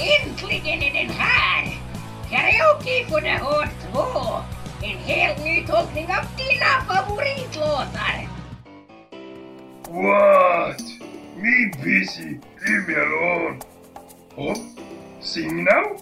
Äntligen är den här! Karaoke på det Hård 2. En helt ny tolkning av dina favoritlåtar. What? Me busy. Leave me alone. Oh, sing now?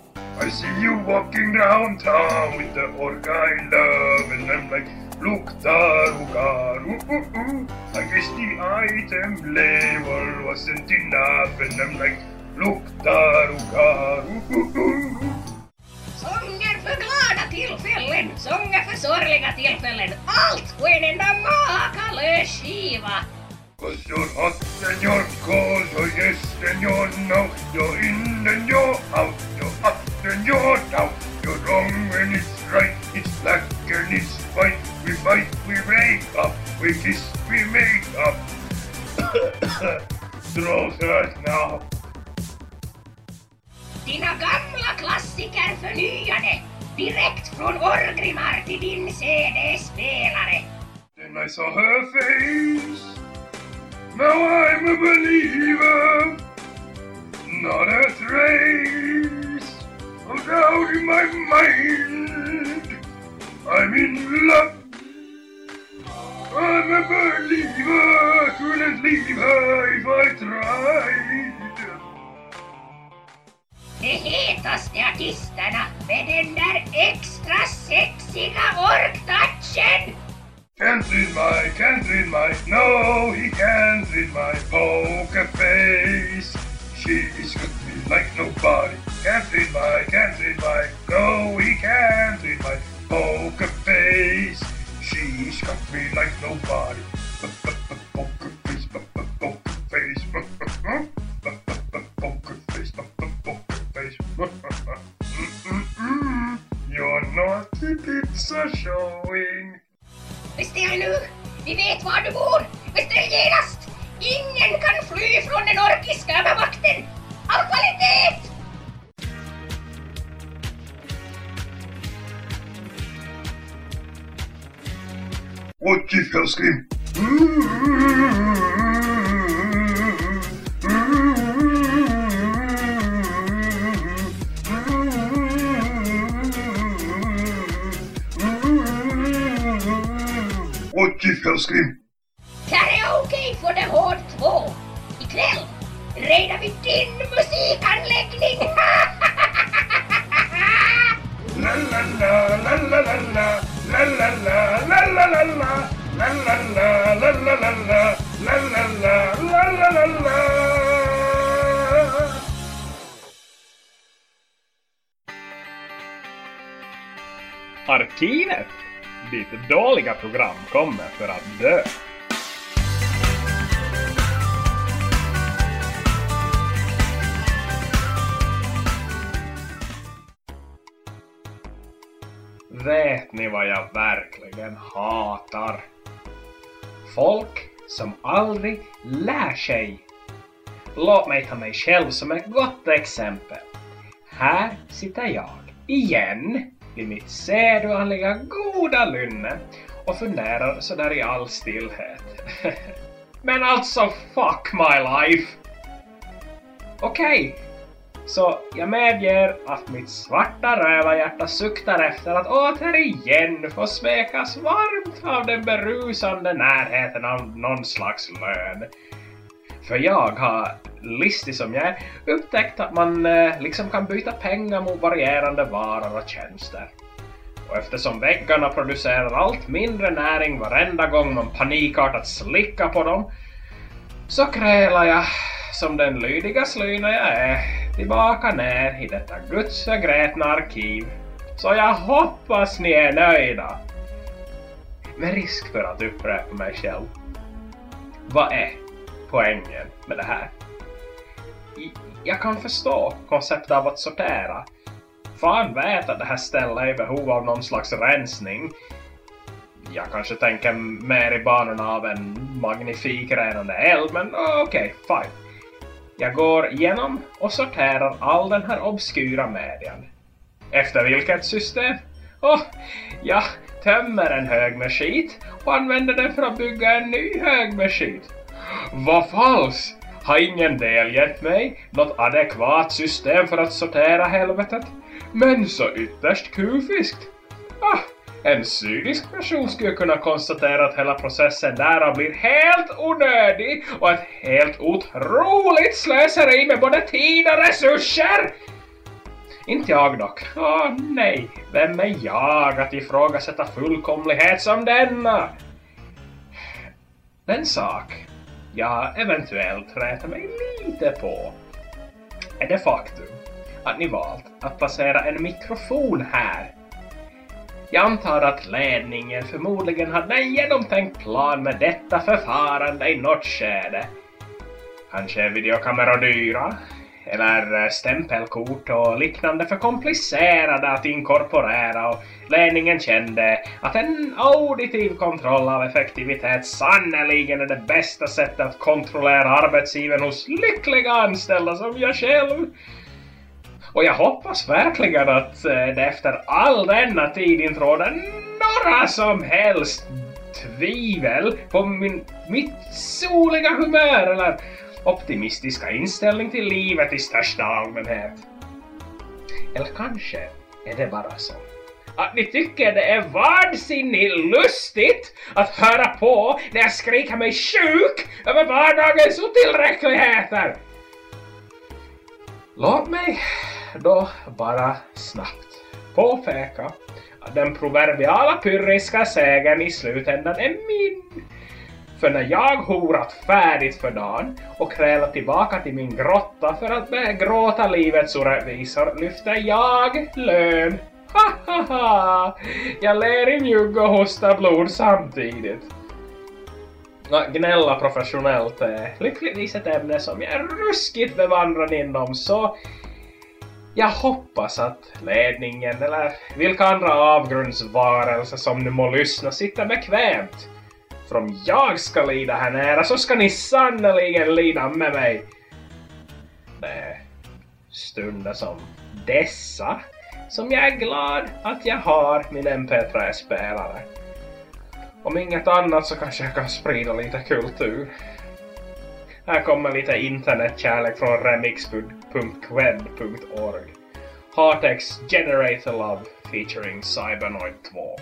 I see you walking downtown with the orca I love and I'm like, look Taruga, ooh, ooh, ooh. I guess the item level wasn't enough and I'm like, look Taruga, ooh, ooh, ooh. Sånger för glada tillfällen, sånger för sorgliga tillfällen. Allt på en enda makalös skiva. Cause you're hot and you're cold, you're yes and you're no, you're in and you're out, you're up and you're down, you're wrong when it's right, it's black and it's white, we fight, we make up, we kiss, we make up. Throw us now. Dina gamla klassiker förnyade. Direkt från Orgrimmar till din CD-spelare. Then I saw her face. Now I'm a believer. Not a trace of in my mind. I'm in love. I'm a believer. Couldn't leave her if I tried. De hetaste artisterna med den där extra sexiga orktouchen. Can't read my, can't read my, no, he can't read my poker face. She's got me like nobody. Can't read my, can't read my, no, he can't read my poker face. She's got me like nobody. Poker face, poker face, poker face, poker face. Mm-mm-mm. Your naughty bits are showing. Beställ nu! Vi vet var du bor! Beställ genast! Ingen kan fly från den orkiska övermakten! Av kvalitet! och теперь скрим. Вот теперь скрим. Karaoke för the Hall 2! Ikväll reder vi din Arkivet, ditt dåliga program kommer för att dö. Vet ni vad jag verkligen hatar? Folk som aldrig lär sig. Låt mig ta mig själv som ett gott exempel. Här sitter jag, igen, i mitt sedvanliga goda lynne och funderar sådär i all stillhet. Men alltså, fuck my life! Okej, så jag medger att mitt svarta rövarhjärta suktar efter att återigen få smekas varmt av den berusande närheten av någon slags lön. För jag har, listig som jag är, upptäckt att man eh, liksom kan byta pengar mot varierande varor och tjänster. Och eftersom väggarna producerar allt mindre näring varenda gång man panikartat slickar på dem, så krälar jag, som den lydiga slyna jag är, tillbaka ner i detta gudsförgrätna arkiv. Så jag hoppas ni är nöjda. Med risk för att upprepa mig själv. Vad är poängen med det här? Jag kan förstå konceptet av att sortera. Fan vet att det här stället är i behov av någon slags rensning. Jag kanske tänker mer i banorna av en magnifik renande eld, men ah, okej, fine. Jag går igenom och sorterar all den här obskyra median. Efter vilket system? Oh, jag tömmer en hög med skit och använder den för att bygga en ny hög med skit. Vad falskt! Har ingen delgett mig något adekvat system för att sortera helvetet? Men så ytterst kufiskt. Ah, en cynisk person skulle kunna konstatera att hela processen därav blir helt onödig och ett helt otroligt slöseri med både tid och resurser! Inte jag dock. Åh nej, vem är jag att ifrågasätta fullkomlighet som denna? Den sak jag eventuellt rätar mig lite på är det faktum att ni valt att placera en mikrofon här. Jag antar att ledningen förmodligen hade en genomtänkt plan med detta förfarande i något skede. Kanske är videokameror dyra? Eller eh, stämpelkort och liknande för komplicerade att inkorporera och ledningen kände att en auditiv kontroll av effektivitet sannerligen är det bästa sättet att kontrollera arbetsgivaren hos lyckliga anställda som jag själv. Och jag hoppas verkligen att eh, det efter all denna tid inte råder några som helst tvivel på min, mitt soliga humör eller optimistiska inställning till livet i största allmänhet. Eller kanske är det bara så att ni tycker det är vansinnigt lustigt att höra på när jag skriker mig sjuk över vardagens otillräckligheter. Låt mig då bara snabbt påpeka att den proverbiala pyrriska sägen i slutändan är min. För när jag horat färdigt för dagen och krälat tillbaka till min grotta för att begråta livets orättvisor lyfter jag lön. Ha ha ha! Jag ler i mjugg och hostar blod samtidigt. Gnälla professionellt eh, är lyckligtvis ett ämne som jag är ruskigt bevandrad inom så jag hoppas att ledningen eller vilka andra avgrundsvarelser som nu må lyssna sitter bekvämt. För om jag ska lida här nära så ska ni sannoliken lida med mig. Det är stunder som dessa som jag är glad att jag har min MP3-spelare. Om inget annat så kanske jag kan sprida lite kultur. Här kommer lite internetkärlek från remix.qued.org. Hartex Generator Love featuring Cybernoid 2.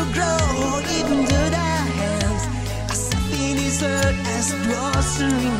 to grow, even good I am. I suffer hurt as blossom.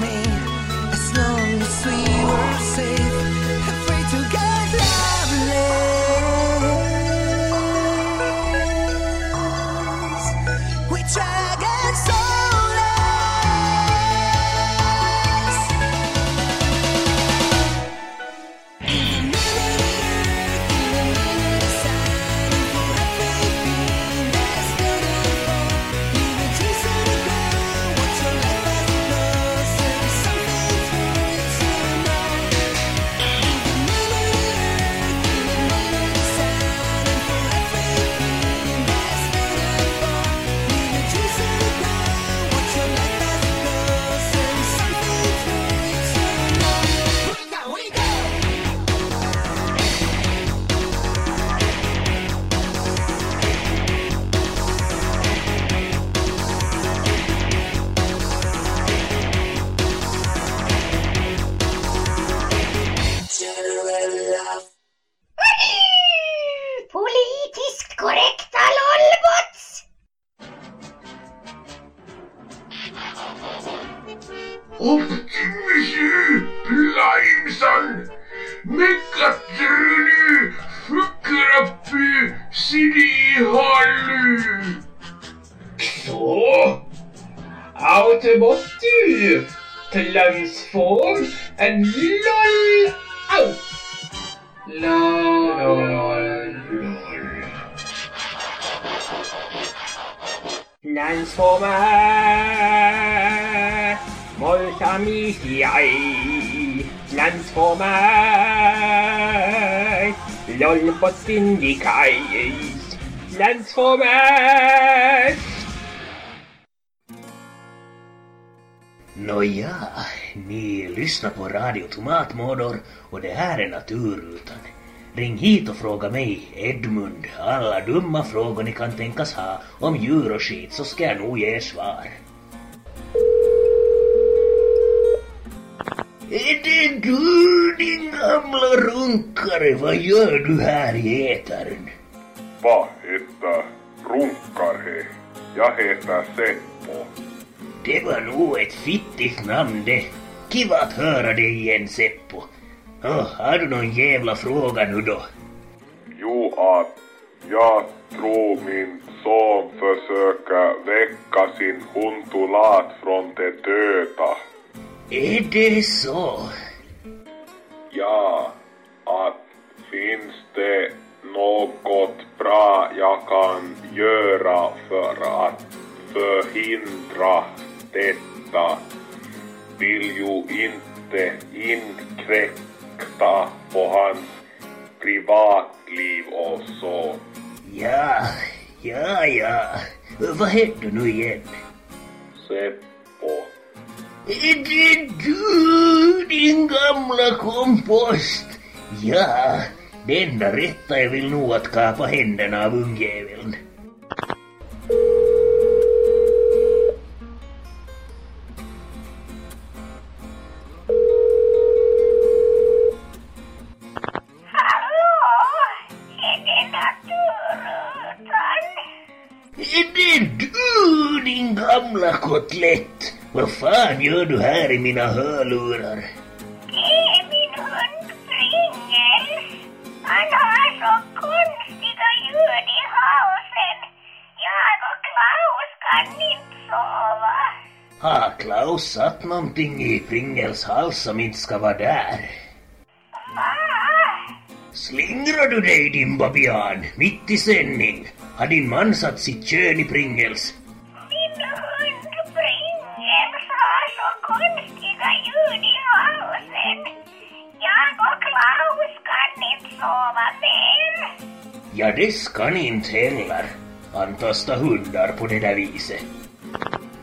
Tomatmodor och det här är Naturrutan. Ring hit och fråga mig, Edmund, alla dumma frågor ni kan tänkas ha om djur och skit så ska jag nog ge svar. Är det du din gamla runkare? Vad gör du här i etern? Vad heter Runkarhe? Jag heter Seppo. Det var nog ett fittigt namn det. Kiva att höra dig igen Seppo. Åh, har du någon jävla fråga nu då? Jo, att jag tror min son försöker väcka sin hundulat från de döda. Är det så? Ja, att finns det något bra jag kan göra för att förhindra detta? Vill ju inte inkräkta på hans privatliv och så. Ja, ja, ja. Vad heter du nu igen? Seppo. Är det du, din gamla kompost? Ja, det enda rätta är väl nog att kapa händerna av ungjäveln. Kotlett? Vad fan gör du här i mina hörlurar? Det är min hund Pringles. Han har så konstiga ljud i halsen. Jag och Klaus kan inte sova. Har Klaus satt någonting i Pringels hals som inte ska vara där? Va? Slingrar du dig din babian, mitt i sändning? Har din man satt sitt kön i Pringels? Wow, ska ni sova väl? Ja, det ska ni inte heller. Antasta hundar på det där viset.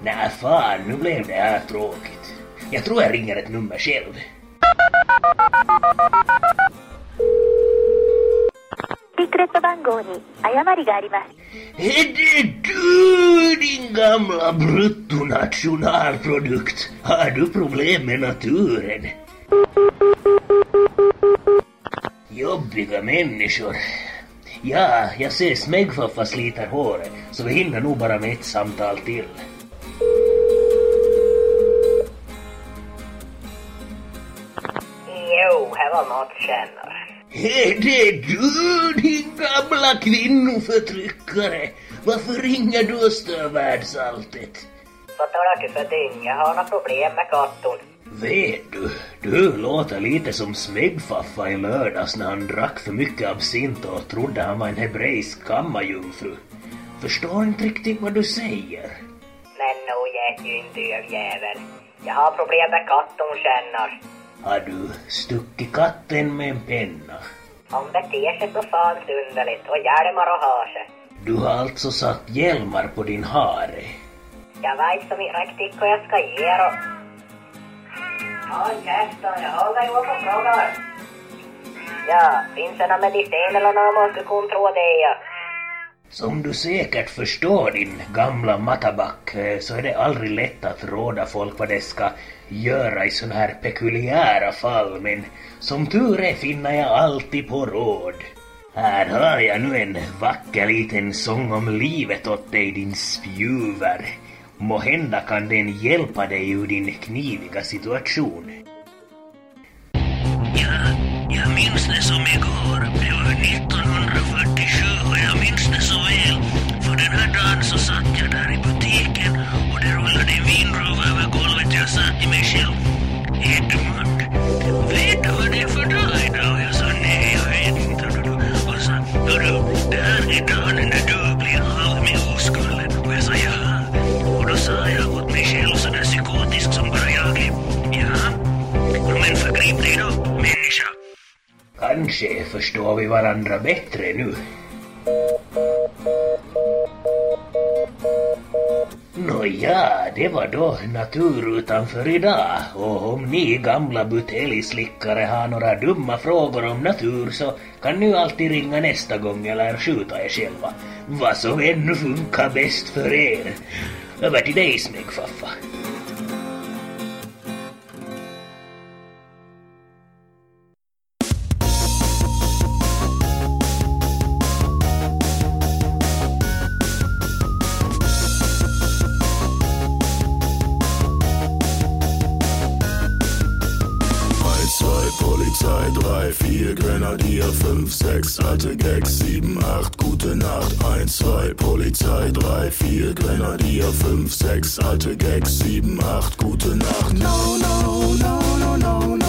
Nä fan, nu blev det här tråkigt. Jag tror jag ringer ett nummer själv. Är det du, din gamla bruttonationalprodukt? Har du problem med naturen? Jobbiga människor. Ja, jag ser Smegfaffa sliter håret, så vi hinner nog bara med ett samtal till. Jo, här var matkännare. Är det du, din gamla kvinnoförtryckare? Varför ringer du och stör världsalltet? Vad talar du för ting? Jag har några problem med katten. Vet du, du låter lite som Smegfaffa i lördags när han drack för mycket absint och trodde han var en hebreisk kammarjungfru. Förstår inte riktigt vad du säger. Men nog är ju en dövjävel. Jag har problem med katten känner. Har du stuckit katten med en penna? Hon beter sig så fans underligt och hjälmar och har sig. Du har alltså satt hjälmar på din hare. Jag vet som inte riktigt vad jag ska göra. Håll käften, jag håller ju upp och. Ja, finns det någon medicin eller något man skulle kunna tro det ja. Som du säkert förstår din gamla mataback eh, så är det aldrig lätt att råda folk vad de ska göra i såna här pekuliära fall men som tur är finner jag alltid på råd. Här har jag nu en vacker liten sång om livet åt dig din spjuver. Måhända kan den hjälpa dig ur din kniviga situation. Ja, jag minns det som igår. Det var 1947 och jag minns det så väl. För den här dagen så satt jag där i butiken och det rullade en vindruva över golvet. Jag sa till mig själv, Edmund, vet du vad det är för dag idag? Och jag sa, nej, jag vet inte. Och sa, hörru, det här är dagen Kanske förstår vi varandra bättre nu. Nåja, det var då Natur för idag. Och om ni gamla buteljslickare har några dumma frågor om natur så kan ni alltid ringa nästa gång eller skjuta er själva. Vad som ännu funkar bäst för er. Över till dig, Smegfaffa. Polizei 3, 4, Grenadier 5, 6, alte Gags 7, 8, gute Nacht 1, 2, Polizei 3, 4, Grenadier 5, 6, alte Gags 7, 8, gute Nacht. No, no, no, no, no, no.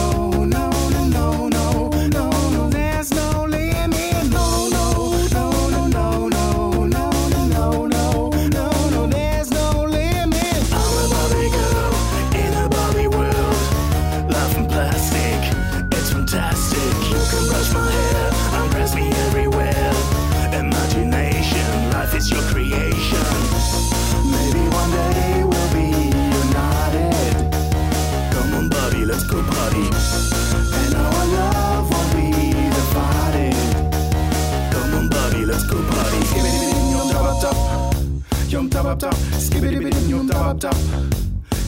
Skibbidi yum top up top.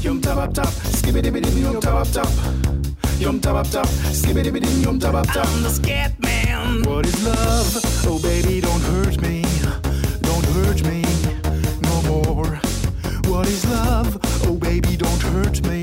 Yum top up top, skibbidi yum top up top. Yum top up top, skibbidi yum top up top. I'm the scat man. What is love? Oh baby, don't hurt me, don't hurt me no more. What is love? Oh baby, don't hurt me,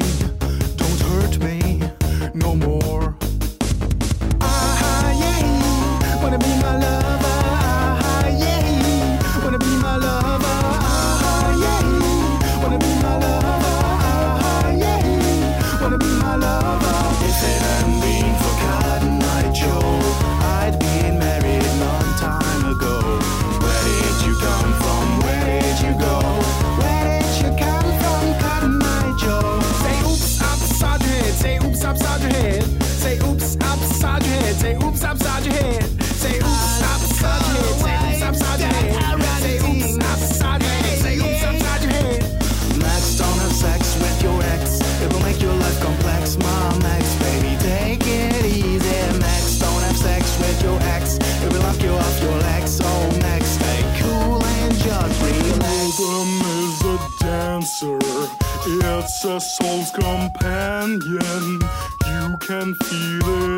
You can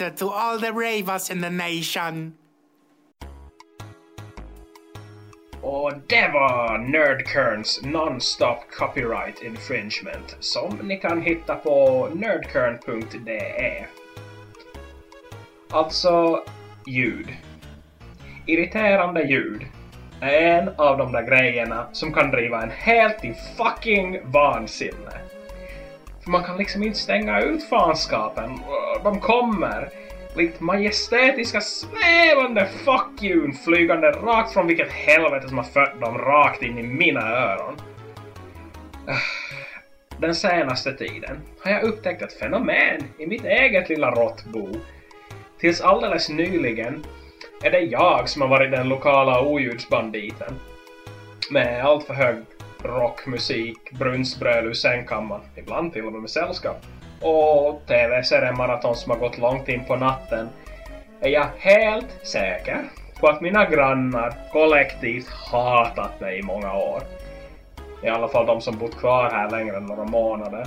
is to all the ravers in the nation. Och det var Nerdkerns Non-Stop Copyright Infringement som ni kan hitta på nerdkern.de. Alltså, ljud. Irriterande ljud är en av de där grejerna som kan driva en helt i fucking vansinne. För man kan liksom inte stänga ut fanskapen. De kommer likt majestätiska svävande fuck you flygande rakt från vilket helvete som har fött dem rakt in i mina öron. Den senaste tiden har jag upptäckt ett fenomen i mitt eget lilla råttbo. Tills alldeles nyligen är det jag som har varit den lokala oljudsbanditen. Med allt för hög rockmusik, brunnsbröd, ur sängkammaren, ibland till och med med sällskap. Och tv-seriemaraton som har gått långt in på natten är jag helt säker på att mina grannar kollektivt hatat mig i många år. I alla fall de som bott kvar här längre än några månader.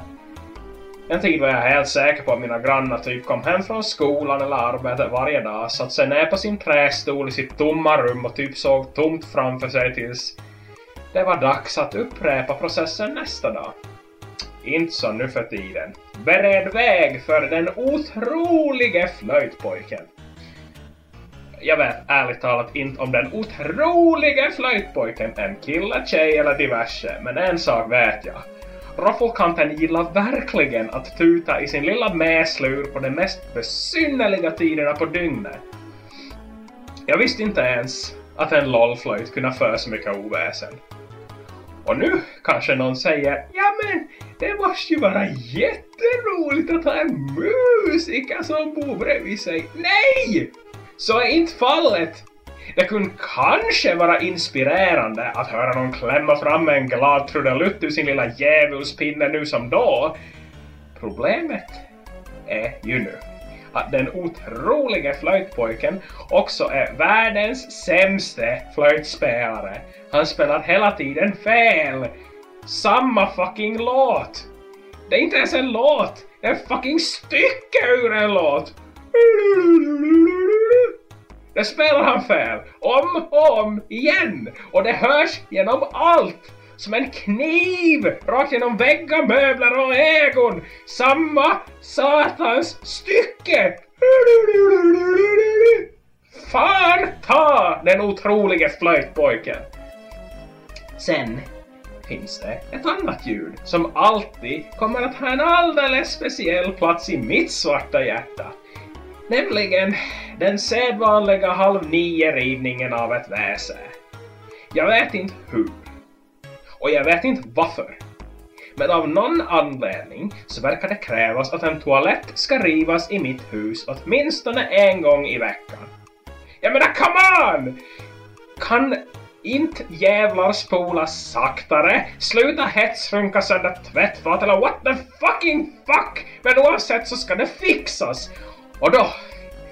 En tid var jag helt säker på att mina grannar typ kom hem från skolan eller arbetet varje dag, satt sig ner på sin trästol i sitt tomma rum och typ såg tomt framför sig tills det var dags att upprepa processen nästa dag. Inte så nu för tiden. Bered väg för den otrolige flöjtpojken. Jag vet ärligt talat inte om den otrolige flöjtpojken, en kille, tjej eller diverse, men en sak vet jag. Roffelkanten gillar verkligen att tuta i sin lilla mäslur på de mest besynnerliga tiderna på dygnet. Jag visste inte ens att en LOL-flöjt kunde föra så mycket oväsen. Och nu kanske någon säger ja men det måste ju vara jätteroligt att ha en musiker som bor bredvid sig. Nej! Så är inte fallet. Det kunde kanske vara inspirerande att höra någon klämma fram en glad trudelutt ur sin lilla djävulspinne nu som då. Problemet är ju nu att den otroliga flöjtpojken också är världens sämste flöjtspelare. Han spelar hela tiden fel. Samma fucking låt. Det är inte ens en låt. Det är en fucking stycke ur en låt. Det spelar han fel. Om och om igen. Och det hörs genom allt. Som en kniv rakt genom väggar, möbler och ägon. Samma satans stycke. Fan ta den otrolige flöjtpojken. Sen finns det ett annat ljud som alltid kommer att ha en alldeles speciell plats i mitt svarta hjärta. Nämligen den sedvanliga halv nio-rivningen av ett väse. Jag vet inte hur. Och jag vet inte varför. Men av någon anledning så verkar det krävas att en toalett ska rivas i mitt hus åtminstone en gång i veckan. Jag menar come on! Kan inte jävlar spola saktare, sluta hetsrunka sönder tvättfat eller what the fucking fuck! Men oavsett så ska det fixas! Och då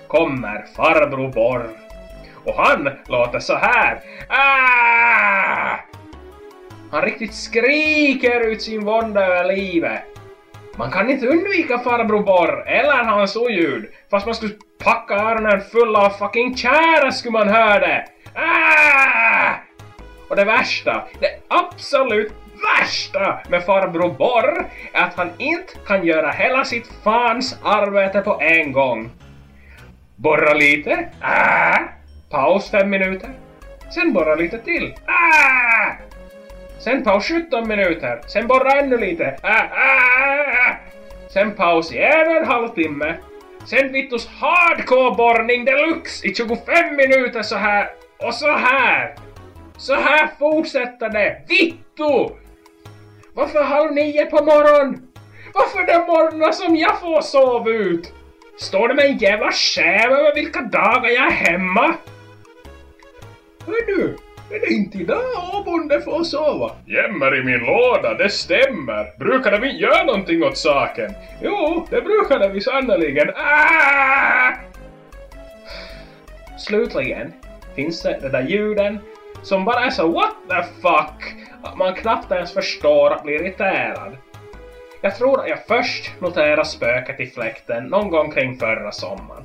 kommer farbror Borr. Och han låter så här. Ah! Han riktigt skriker ut sin vånda över livet. Man kan inte undvika farbror Borr eller hans oljud. Fast man skulle packa öronen fulla av fucking tjära skulle man höra det. Ah! Och det värsta, det absolut värsta med farbror Borr är att han inte kan göra hela sitt fans arbete på en gång. Borra lite. Ah! Paus fem minuter. Sen borra lite till. Ah! Sen paus 17 minuter. Sen borra ännu lite. Äh, äh, äh. Sen paus i en halvtimme. Sen vittus hardcore-borrning deluxe i 25 minuter så här och så här. Så här fortsätter det. Vittu! Varför halv nio på morgonen? Varför den morgonen som jag får sova ut? Står det med en jävla skäv över vilka dagar jag är hemma? Hör du? Inte idag Åbonde får sova? Jämmer i min låda, det stämmer. Brukade vi göra någonting åt saken? Jo, det brukade vi sannerligen. Ah! Slutligen finns det de där ljuden som bara är så what the fuck att man knappt ens förstår att bli irriterad. Jag tror att jag först noterade spöket i fläkten någon gång kring förra sommaren.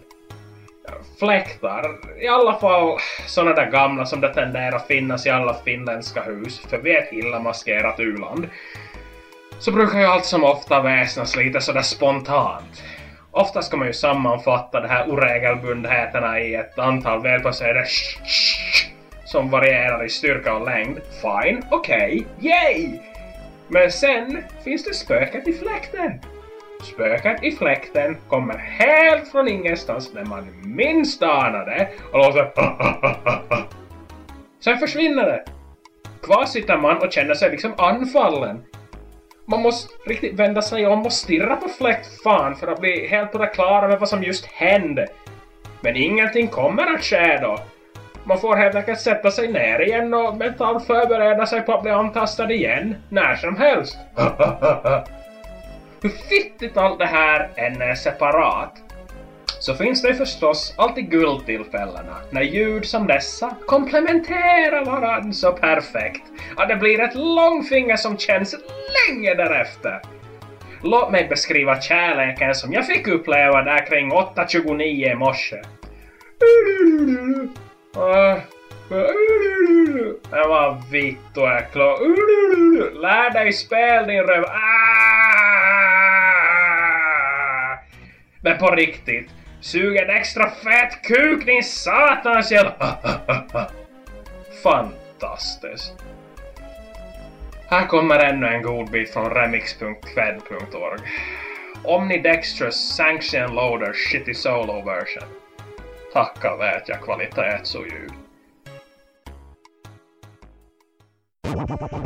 Fläktar, i alla fall såna där gamla som det tenderar att finnas i alla finländska hus, för vi är ett illa maskerat uland, så brukar ju allt som ofta väsnas lite sådär spontant. Ofta ska man ju sammanfatta de här oregelbundheterna i ett antal välplacerade som varierar i styrka och längd. Fine, okej, yay! Men sen finns det spöket i fläkten. Spöket i fläkten kommer helt från ingenstans när man minst anar det och låter Sen försvinner det. Kvar sitter man och känner sig liksom anfallen. Man måste riktigt vända sig om och stirra på fläktfan för att bli helt på det klara med vad som just hände. Men ingenting kommer att ske då. Man får helt enkelt sätta sig ner igen och mentalt förbereda sig på att bli antastad igen, när som helst. Hur fittigt allt det här än är separat, så finns det förstås alltid guldtillfällena när ljud som dessa komplementerar varandra så perfekt att det blir ett långfinger som känns länge därefter. Låt mig beskriva kärleken som jag fick uppleva där kring 8.29 i morse. Det var vitt och äckla. Lär dig spel din röv. Ah! Men på riktigt. Sug en extra fet kuk din satans jävla... Fantastiskt. Här kommer ännu en god bit från remix.fed.org. Omnidextrous Sanction Loader Shitty Solo Version. Tacka vet jag kvalitet så djupt. you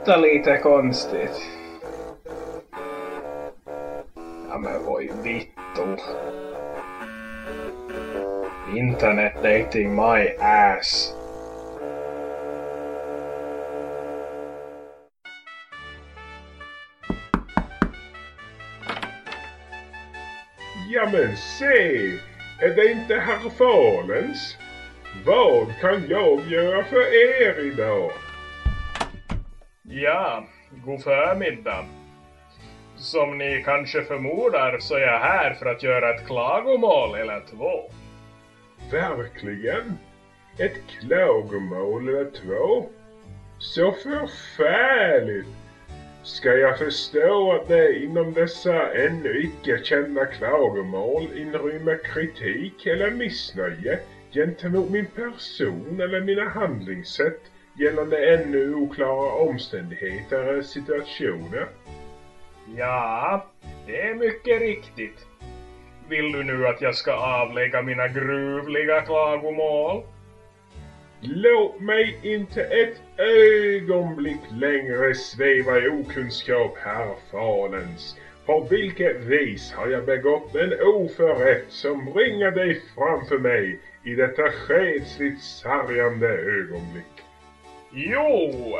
luktar titta lite konstigt. Ja men voi vittu. Internet dating my ass. Ja men se! Är det inte herr Falens? Vad kan jag göra för er idag? Ja, god förmiddag. Som ni kanske förmodar så är jag här för att göra ett klagomål eller två. Verkligen? Ett klagomål eller två? Så förfärligt! Ska jag förstå att det inom dessa ännu icke kända klagomål inrymmer kritik eller missnöje gentemot min person eller mina handlingssätt gällande ännu oklara omständigheter eller situationer? Ja, det är mycket riktigt. Vill du nu att jag ska avlägga mina gruvliga klagomål? Låt mig inte ett ögonblick längre sväva i okunskap, herr Falens. På vilket vis har jag begått en oförrätt som bringar dig framför mig i detta skedsligt sargande ögonblick? Jo!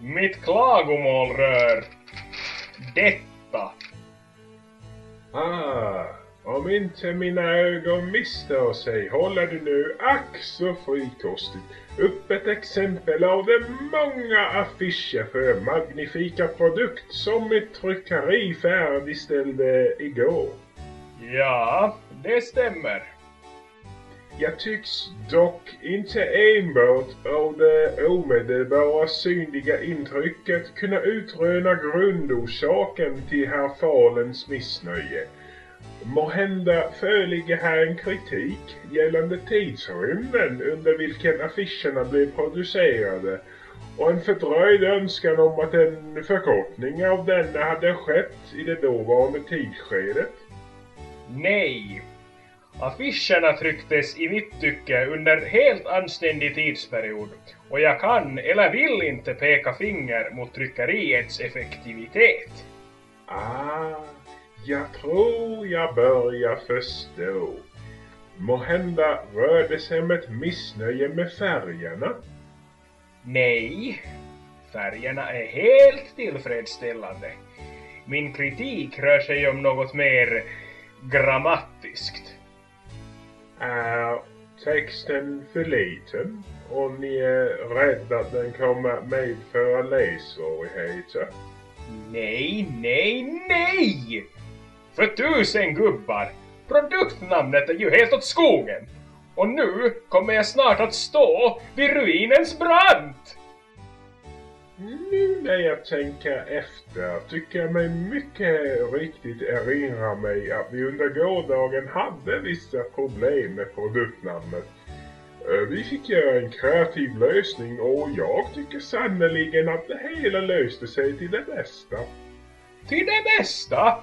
Mitt klagomål rör detta. Ah, om inte mina ögon misstar sig håller du nu ack så frikostigt upp ett exempel av de många affischer för magnifika produkt som mitt tryckeri färdigställde igår. Ja, det stämmer. Jag tycks dock inte enbart av det omedelbara synliga intrycket kunna utröna grundorsaken till herr Falens missnöje. Måhända föreligger här en kritik gällande tidsrymden under vilken affischerna blev producerade och en fördröjd önskan om att en förkortning av denna hade skett i det dåvarande tidsskedet. Nej. Affischerna trycktes i mitt tycke under helt anständig tidsperiod och jag kan eller vill inte peka finger mot tryckeriets effektivitet. Ah, jag tror jag börjar förstå. Måhända rör det sig om ett missnöje med färgerna? Nej. Färgerna är helt tillfredsställande. Min kritik rör sig om något mer grammatiskt. Är texten för liten och ni är rädda att den kommer medföra lässvårigheter? Nej, nej, nej! För tusen gubbar! Produktnamnet är ju helt åt skogen! Och nu kommer jag snart att stå vid ruinens brant! Nu när jag tänker efter tycker jag mig mycket riktigt erinra mig att vi under gårdagen hade vissa problem med produktnamnet. Eh, vi fick göra en kreativ lösning och jag tycker sannoliken att det hela löste sig till det bästa. Till det bästa!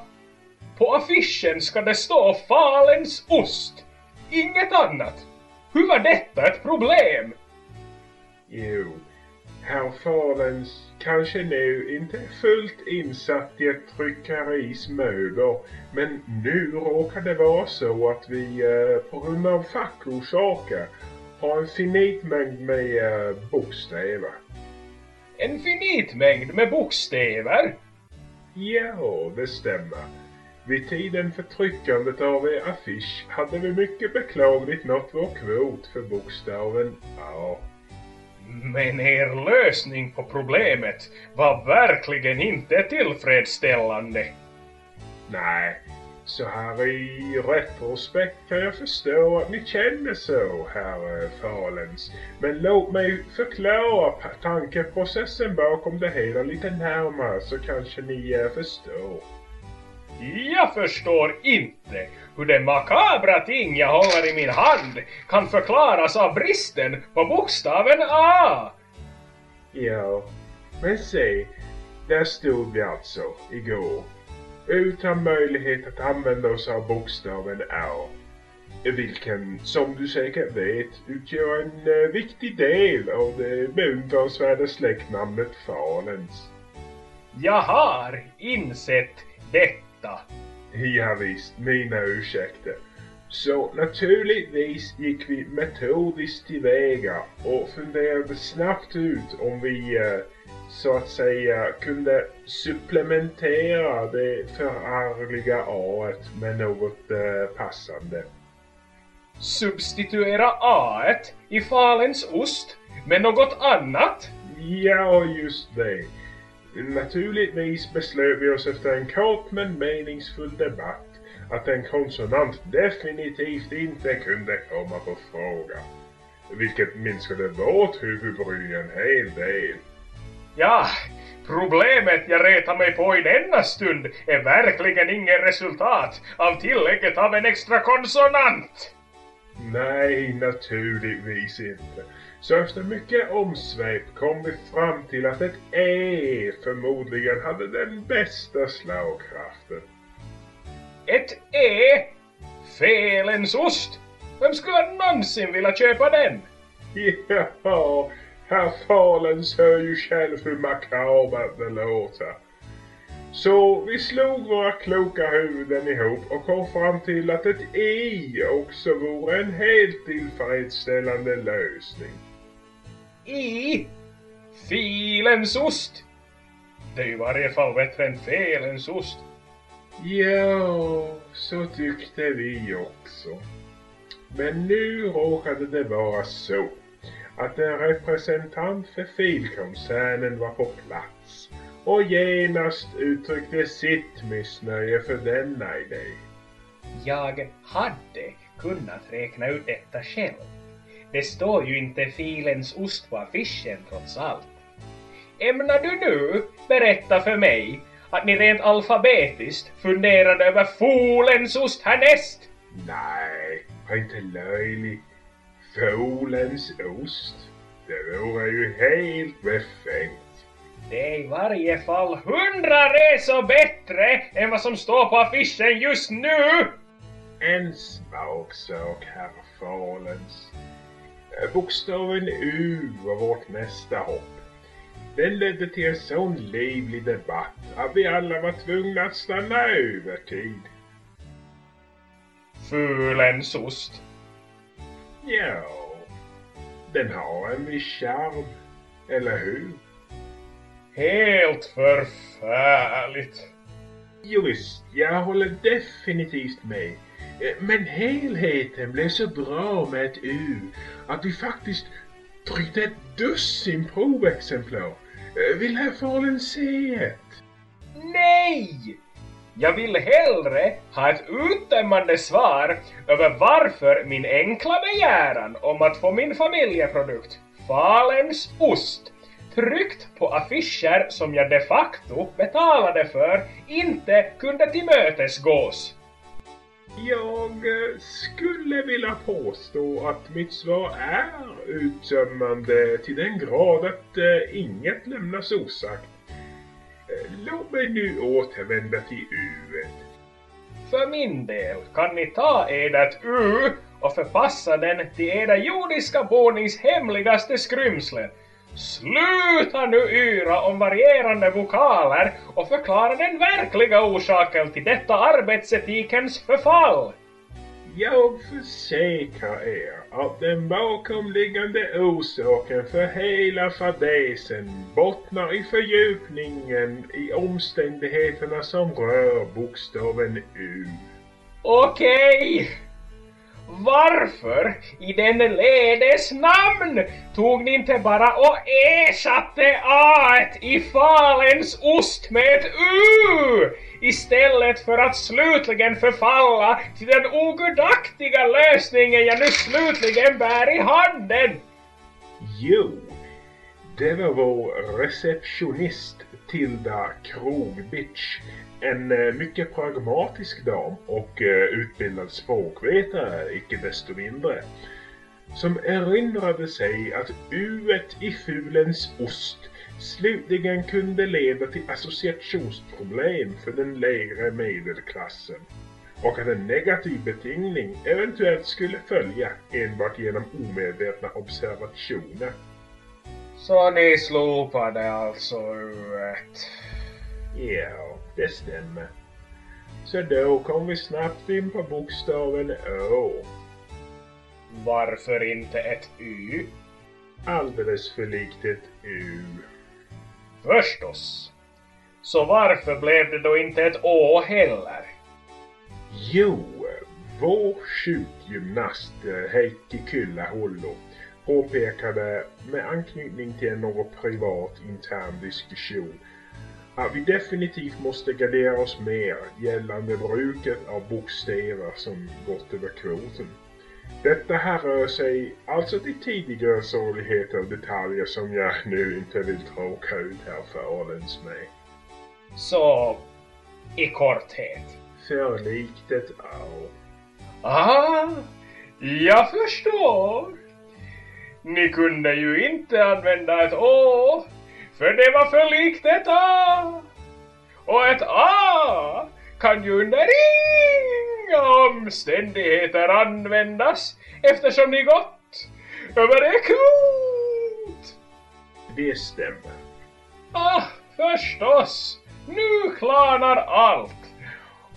På affischen ska det stå Falens ost! Inget annat! Hur var detta ett problem? Jo, herr Falens kanske nu inte fullt insatt i ett tryckeris mödor, men nu råkar det vara så att vi eh, på grund av fackorsaker har en finit mängd med eh, bokstäver. En finit mängd med bokstäver? Ja, det stämmer. Vid tiden för tryckandet av er affisch hade vi mycket beklagligt nått vår kvot för bokstaven A. Men er lösning på problemet var verkligen inte tillfredsställande. Nej, så här i retrospekt kan jag förstå att ni känner så, herr Falens. Men låt mig förklara tankeprocessen bakom det hela lite närmare så kanske ni eh, förstår. Jag förstår inte hur det makabra ting jag håller i min hand kan förklaras av bristen på bokstaven A. Ja, men se, där stod vi alltså igår. Utan möjlighet att använda oss av bokstaven A. Vilken, som du säkert vet, utgör en eh, viktig del av det beundransvärda släktnamnet Falens. Jag har insett detta. Ja, visst, mina ursäkter. Så naturligtvis gick vi metodiskt tillväga och funderade snabbt ut om vi eh, så att säga kunde supplementera det förargliga A med något eh, passande. Substituera A i Falens ost med något annat? Ja, just det. Naturligtvis beslöt vi oss efter en kort men meningsfull debatt att en konsonant definitivt inte kunde komma på fråga. Vilket minskade vårt huvudbry en hel del. Ja, problemet jag retar mig på i denna stund är verkligen ingen resultat av tillägget av en extra konsonant. Nej, naturligtvis inte. Så efter mycket omsvep kom vi fram till att ett E förmodligen hade den bästa slagkraften. Ett E? Felens ost? Vem skulle någonsin vilja köpa den? Ja, herr Falens hör ju själv hur makabert det låter. Så vi slog våra kloka huvuden ihop och kom fram till att ett I också vore en helt tillfredsställande lösning. I? Filens ost? Det är ju i varje fall bättre än felens ost. Ja, så tyckte vi också. Men nu råkade det vara så att en representant för filkoncernen var på plats och genast uttryckte sitt missnöje för denna idé. Jag hade kunnat räkna ut detta själv. Det står ju inte filens ost på affischen trots allt. Ämnar du nu berätta för mig att ni rent alfabetiskt funderade över folens ost härnäst? Nej, var inte löjlig. Folens ost. Det vore ju helt befängt. Det är i varje fall hundra resor bättre än vad som står på affischen just nu! En smaksak, herr Falens. Eh, Bokstaven U var vårt nästa hopp. Den ledde till en sån livlig debatt att vi alla var tvungna att stanna över tid. Fulens ost. Ja, den har en viss charm, eller hur? Helt förfärligt. Visst, jag håller definitivt med. Eh, men helheten blev så bra med ett U att vi faktiskt tryckte ett dussin provexemplar. Eh, vill herr Falun se ett? Nej! Jag vill hellre ha ett uttömmande svar över varför min enkla begäran om att få min familjeprodukt, Falens ost, tryckt på affischer som jag de facto betalade för, inte kunde tillmötesgås. Jag skulle vilja påstå att mitt svar är uttömmande till den grad att eh, inget lämnas osagt. Eh, låt mig nu återvända till U. För min del kan ni ta edert U och förpassa den till era jordiska bonings hemligaste skrymsle. Sluta nu yra om varierande vokaler och förklara den verkliga orsaken till detta arbetsetikens förfall. Jag försäkrar er att den bakomliggande orsaken för hela fadäsen bottnar i fördjupningen i omständigheterna som rör bokstaven U. Okej! Varför i den ledes namn tog ni inte bara och ersatte A i Falens ost med ett U istället för att slutligen förfalla till den ogudaktiga lösningen jag nu slutligen bär i handen? Jo, det var vår receptionist Tilda Krogbitch. En eh, mycket pragmatisk dam och eh, utbildad språkvetare icke desto mindre. Som erinrade sig att uet i fulens ost slutligen kunde leda till associationsproblem för den lägre medelklassen och att en negativ betingning eventuellt skulle följa enbart genom omedvetna observationer. Så ni slopade alltså uet? Ja, det stämmer. Så då kom vi snabbt in på bokstaven Å. Varför inte ett y? Alldeles för likt ett U. Förstås. Så varför blev det då inte ett å heller? Jo, vår sjukgymnast Heikki Kyllahollo påpekade med anknytning till en något privat intern diskussion att vi definitivt måste gardera oss mer gällande bruket av bokstäver som gått över kvoten. Detta härrör sig alltså till tidigare sorgligheter och detaljer som jag nu inte vill tråka ut här förelens med. Så, i korthet. För likt ett A. Ah, jag förstår. Ni kunde ju inte använda ett å, för det var för likt ett a. Och ett a kan ju under inga omständigheter användas eftersom ni gått över en kvot. Det stämmer. Ah, förstås. Nu klarnar allt.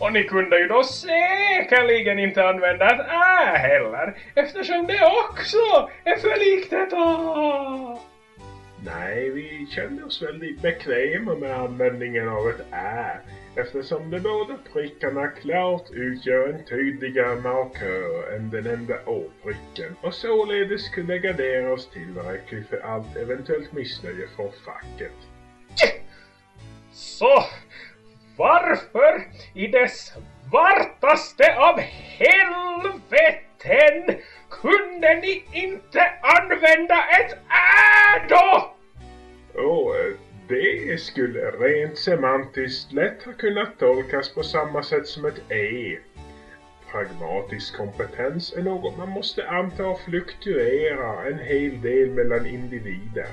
Och ni kunde ju då säkerligen inte använda ett ä heller eftersom det också är för likt ett a. Nej, vi kände oss väldigt bekväma med användningen av ett ä eftersom de båda prickarna klart utgör en tydligare markör än den enda å-pricken och således kunde gardera oss tillräckligt för allt eventuellt missnöje från facket. Så, varför i det svartaste av helveten kunde ni inte använda ett ä då? Och det skulle rent semantiskt lätt ha kunnat tolkas på samma sätt som ett E. Pragmatisk kompetens är något man måste anta fluktuerar en hel del mellan individer.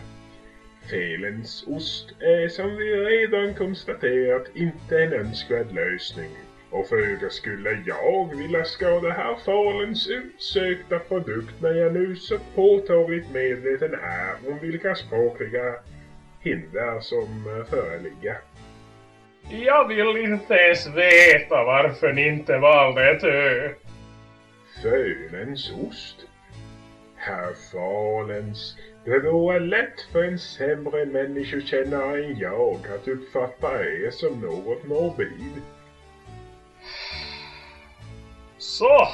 Felens ost är som vi redan konstaterat inte en önskvärd lösning. Och föga skulle jag vilja skada herr Falens utsökta produkt när jag nu så påtagligt medveten är om vilka språkliga hinder som eh, föreligger. Jag vill inte ens veta varför ni inte valde ett ö. Fölens ost? Herr Falens, det vore lätt för en sämre människokännare än jag att uppfatta er som något morbid. Så,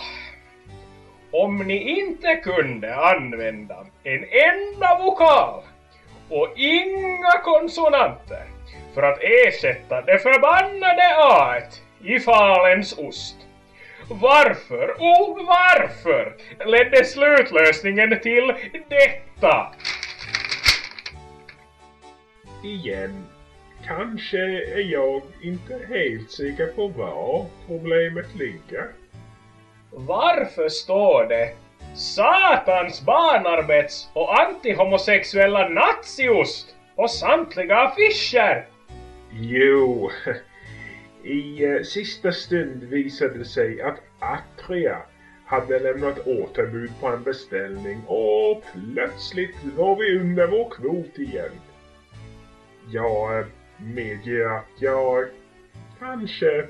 om ni inte kunde använda en enda vokal och inga konsonanter för att ersätta det förbannade a i falens ost. Varför, oh varför ledde slutlösningen till detta? Igen, kanske är jag inte helt säker på var problemet ligger. Varför står det Satans barnarbets och antihomosexuella naziost på samtliga affischer? Jo, i eh, sista stund visade det sig att Atria hade lämnat återbud på en beställning och plötsligt var vi under vår kvot igen. Jag eh, medger att jag kanske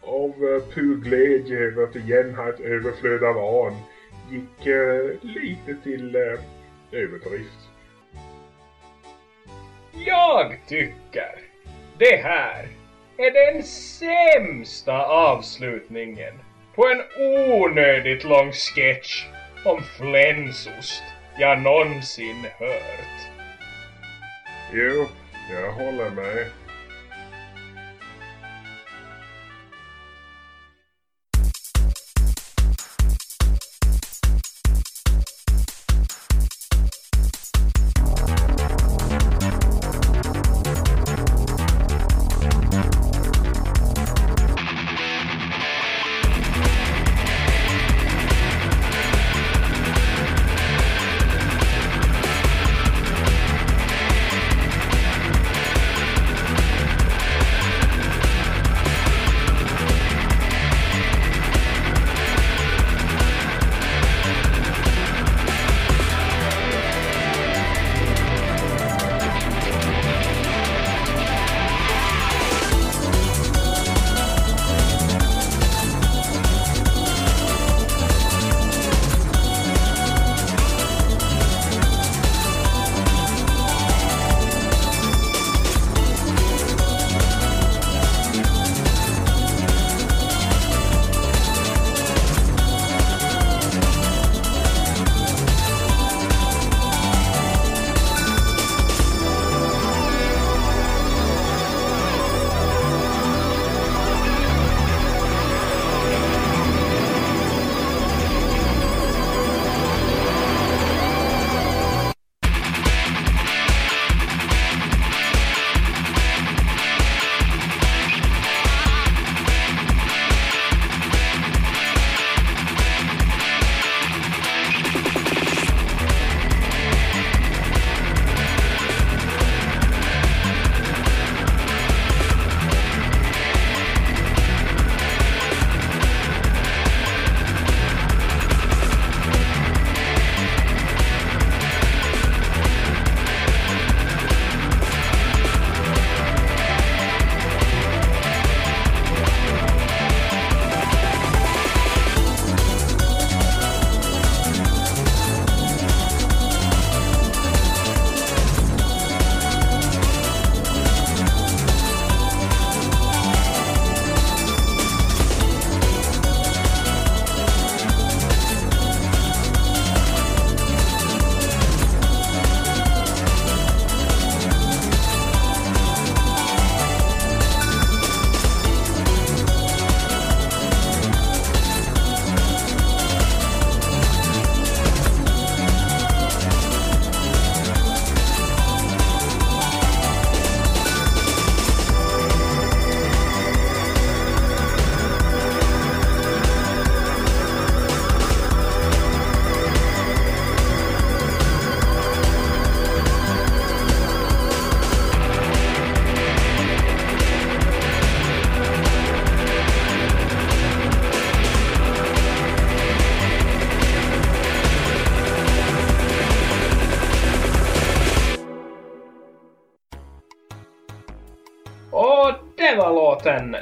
av eh, pur glädje över att igen ha ett överflöd av an gick eh, lite till eh, överdrift. Jag tycker det här är den sämsta avslutningen på en onödigt lång sketch om flänsost jag någonsin hört. Jo, jag håller med.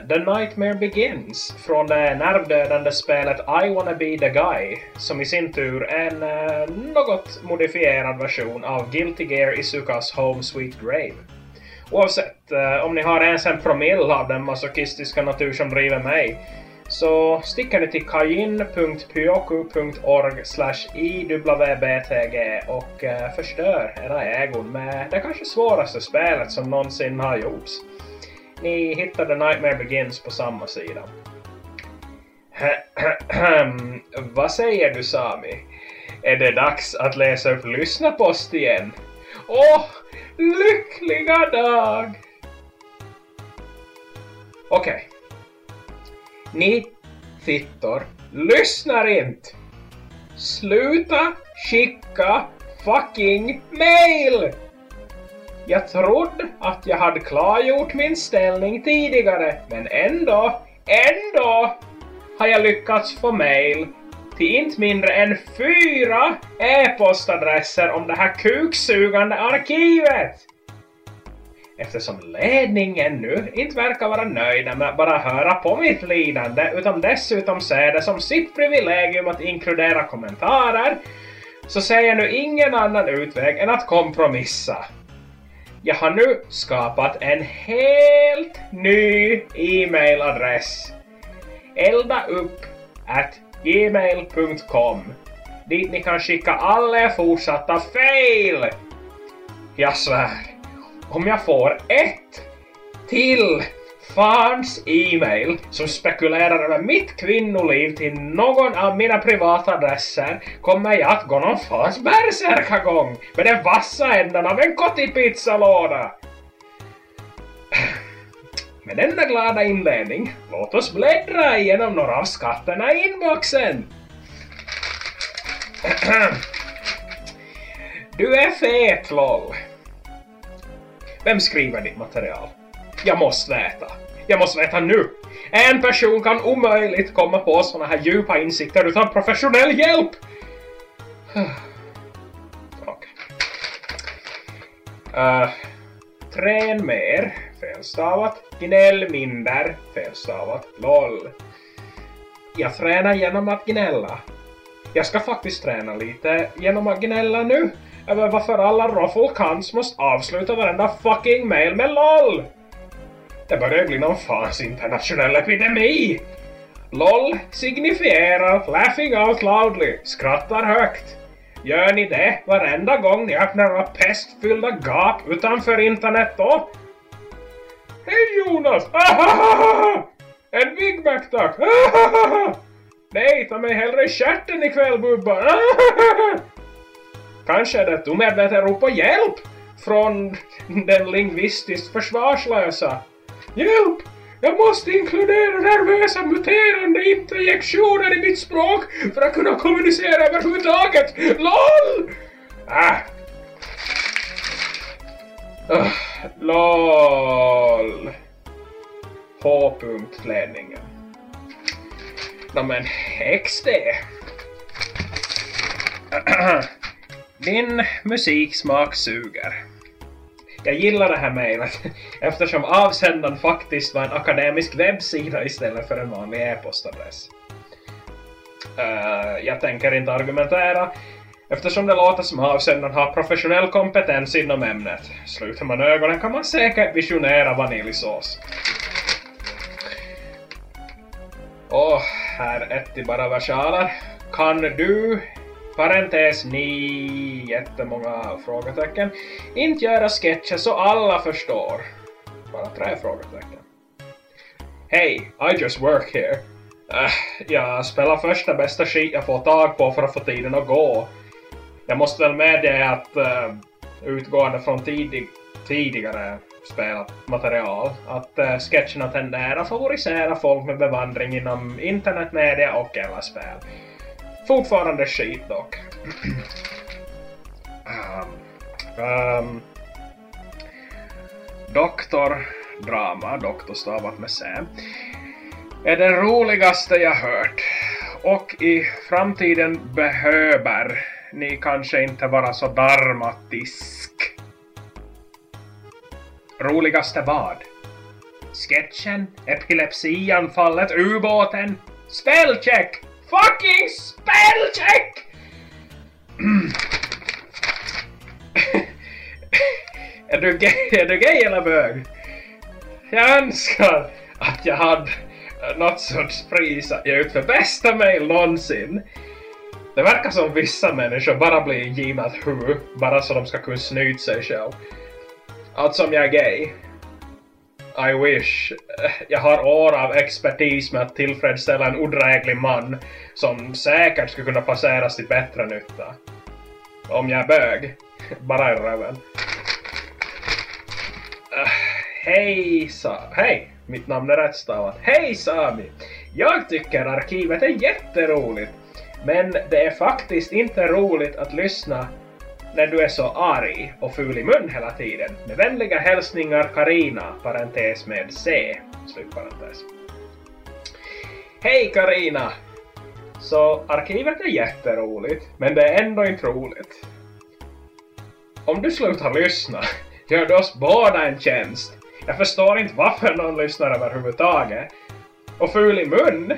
The Nightmare Begins från det nervdödande spelet I wanna be the guy som i sin tur är en eh, något modifierad version av Guilty Gear Isukas Home Sweet Grave. Oavsett eh, om ni har ens en promille av den masochistiska natur som driver mig så sticker ni till kajin.pyoku.org iwbtg och eh, förstör era ägon med det kanske svåraste spelet som någonsin har gjorts. Ni hittar The Nightmare Begins på samma sida. Vad säger du Sami? Är det dags att läsa upp lyssnarpost igen? Åh, lyckliga dag! Okej. Ni fittor, lyssnar inte! Sluta skicka fucking mail! Jag trodde att jag hade klargjort min ställning tidigare, men ändå, ändå har jag lyckats få mail till inte mindre än fyra e-postadresser om det här kuksugande arkivet. Eftersom ledningen nu inte verkar vara nöjda med att bara höra på mitt lidande utan dessutom ser det som sitt privilegium att inkludera kommentarer så ser jag nu ingen annan utväg än att kompromissa. Jag har nu skapat en helt ny e-mailadress. Elda upp at gmail.com dit ni kan skicka alla er fortsatta fail. Jag svär, om jag får ett till fans e-mail som spekulerar över mitt kvinnoliv till någon av mina privata adresser kommer jag att gå någon fans bärsärkagång med den vassa änden av en kottipizzalåda. Med denna glada inledning, låt oss bläddra igenom några av skatterna i inboxen. Du är fet, LOL. Vem skriver ditt material? Jag måste veta. Jag måste veta nu. En person kan omöjligt komma på såna här djupa insikter utan professionell hjälp. Okej. Eh, uh, trän mer, felstavat. Gnäll mindre. felstavat. LOL. Jag tränar genom att gnälla. Jag ska faktiskt träna lite genom att gnälla nu över varför alla Ruffle måste avsluta varenda fucking mail med LOL. Det börjar bli någon fas internationell epidemi. LOL signifierar laughing out loudly, skrattar högt. Gör ni det varenda gång ni öppnar upp pestfyllda gap utanför internet då? Hej Jonas! Ahahaha! En Big Mac tack! Ahahaha! Nej, ta mig hellre i stjärten ikväll bubbar! Ahahaha! Kanske är det ett omedvetet rop på hjälp från den lingvistiskt försvarslösa. Hjälp! Jag måste inkludera nervösa muterande interjektioner i mitt språk för att kunna kommunicera överhuvudtaget. LOL! Ah. Uh, LOL. H-punktledningen. Nämen, XD. Din musiksmak suger. Jag gillar det här mejlet eftersom avsändaren faktiskt var en akademisk webbsida istället för en vanlig e-postadress. Uh, jag tänker inte argumentera eftersom det låter som avsändaren har professionell kompetens inom ämnet. Sluter man ögonen kan man säkert visionera vaniljsås. Och här ett bara versaler. Kan du parentes ni jättemånga frågetecken. Inte göra sketcher så alla förstår. Bara tre frågetecken. Hey, I just work here. Uh, jag spelar första bästa skit jag får tag på för att få tiden att gå. Jag måste väl medge att uh, utgående från tidig, tidigare spelat material att uh, sketcherna tenderar att favorisera folk med bevandring inom internetmedia och eller spel. Fortfarande skit dock. um, um, doktor drama, doktor stavat med C, är det roligaste jag hört. Och i framtiden behöver ni kanske inte vara så dramatisk. Roligaste vad? sketchen, epilepsianfallet, ubåten. Spellcheck! Fucking spellcheck! är, du gay, är du gay eller bög? Jag önskar att jag hade något sorts pris att ge ut för bästa mail någonsin. Det verkar som vissa människor bara blir givna ett bara så de ska kunna snyta sig själv. Alltså om jag är gay. I wish. Jag har år av expertis med att tillfredsställa en odräglig man som säkert skulle kunna passeras till bättre nytta. Om jag är bög. Bara i röven. Uh, hej Sa... Hej! Mitt namn är rättstavat. Hej Sami! Jag tycker arkivet är jätteroligt. Men det är faktiskt inte roligt att lyssna när du är så arg och ful i mun hela tiden. Med vänliga hälsningar Karina, parentes med C, slutparentes. Hej Karina! Så arkivet är jätteroligt, men det är ändå inte roligt. Om du slutar lyssna, gör du oss båda en tjänst. Jag förstår inte varför någon lyssnar överhuvudtaget. Och ful i mun?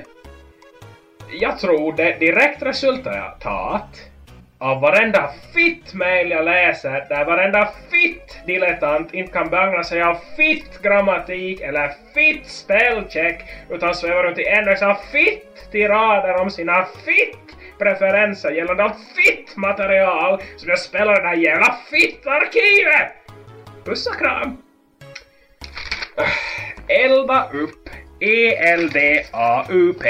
Jag tror det direkt resultat av varenda fitt mail jag läser där varenda fitt dilettant inte kan begagna sig av fitt grammatik eller fitt spellcheck utan svävar runt i ändlösa fitt tirader om sina fitt preferenser gällande allt fitt material som jag spelar i det här jävla fitt-arkivet! Puss och kram! Elda upp eldaupp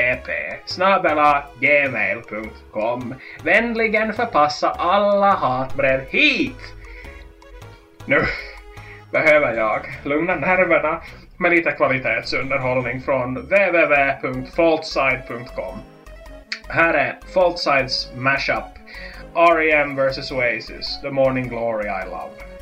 snabela gmail.com Vänligen förpassa alla hatbrev hit! Nu behöver jag lugna nerverna med lite kvalitetsunderhållning från www.faultside.com Här är Faultsides mashup R.E.M. vs Oasis The Morning Glory I Love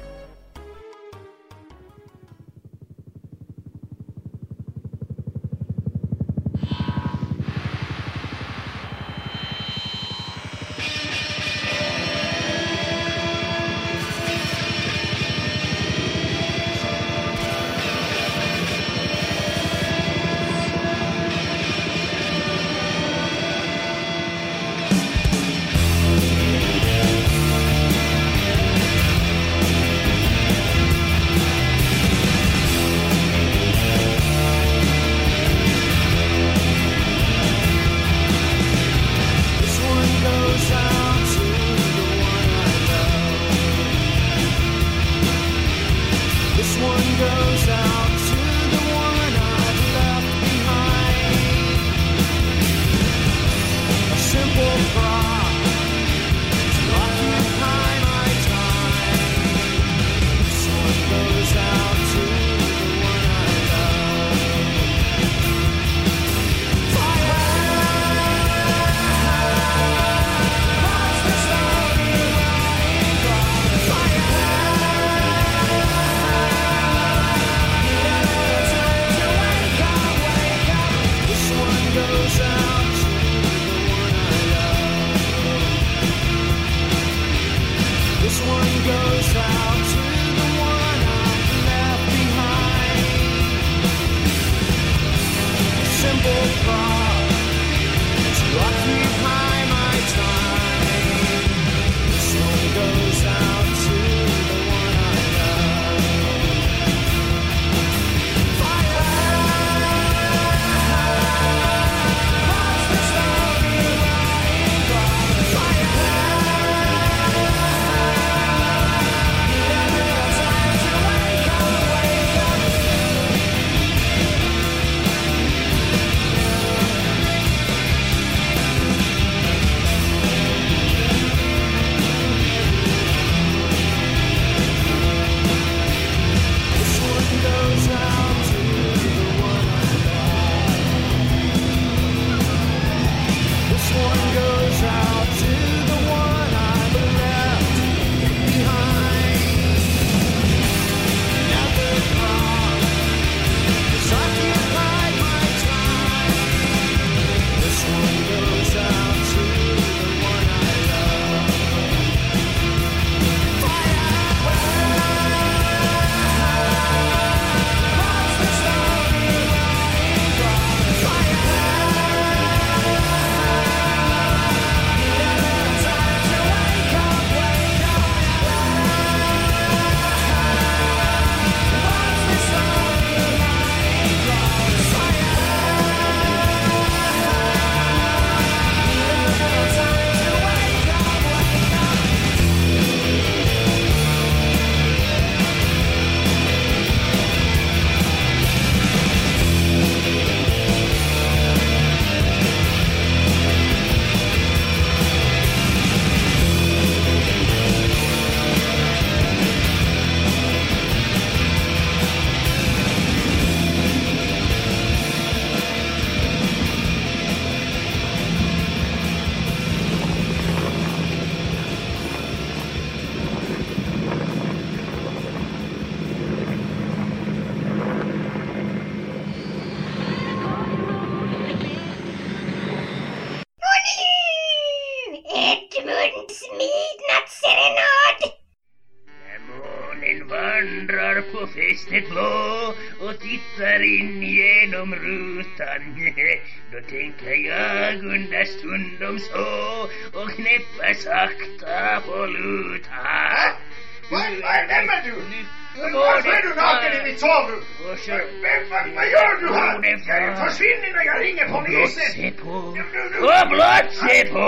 Försvinn innan jag ringer polisen! se på. Och blott se på.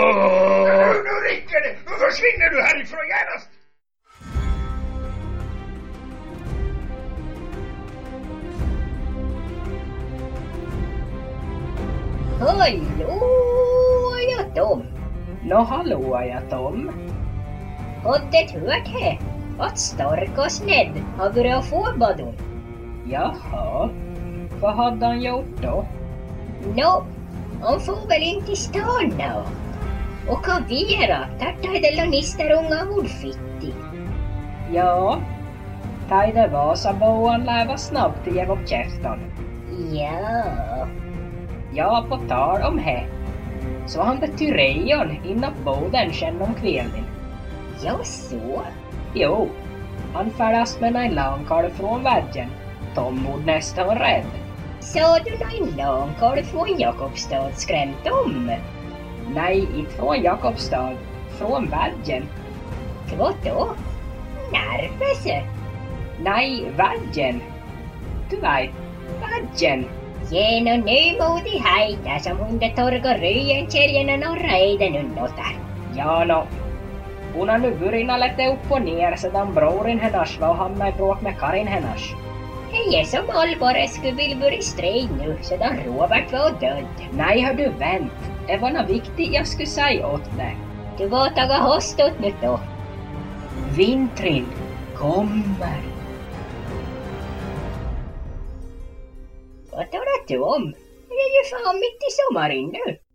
Nu, nu räcker det! Nu försvinner du härifrån genast! Hallå, ja Tom. Nå hallå jag Tom. Har du hört det? Att Stork och Snedd har börjat få badon. Jaha. Vad hade han gjort då? Nå, han får väl inte i stan då. Och Kavera, tarta de lonister unga ordfitti. Ja. Taide Vasaboan lär snabbt ge upp käften. Ja, Ja, på tal om det. Så han det Tyreon innan boden kände om kvällen. ja så. Jo, han färdas med en långkarl från väggen. Tom mod nästan rädd. Sa du någon från Jakobstad skrämt om? Nej, inte från Jakobstad. Från Vargen. Vad då? Närmese? Nej, Vargen. Du vet, Vargen. Genom nymodig hejta som under Torgoryen kärjorna norra eden undåtar. Ja, nå. Hon har nu börjat lite upp och ner sedan broren hennes var och hamnade i bråk med Karin hennes. Hej är som allvarligt skulle vill börja strid nu sedan Robert var död. Nej, hör du vänt. Det var något viktigt jag skulle säga åt dig. Du var taga hostot nu då. Vintrin kommer. Vad talar du om? Det är ju fan mitt i sommaren nu.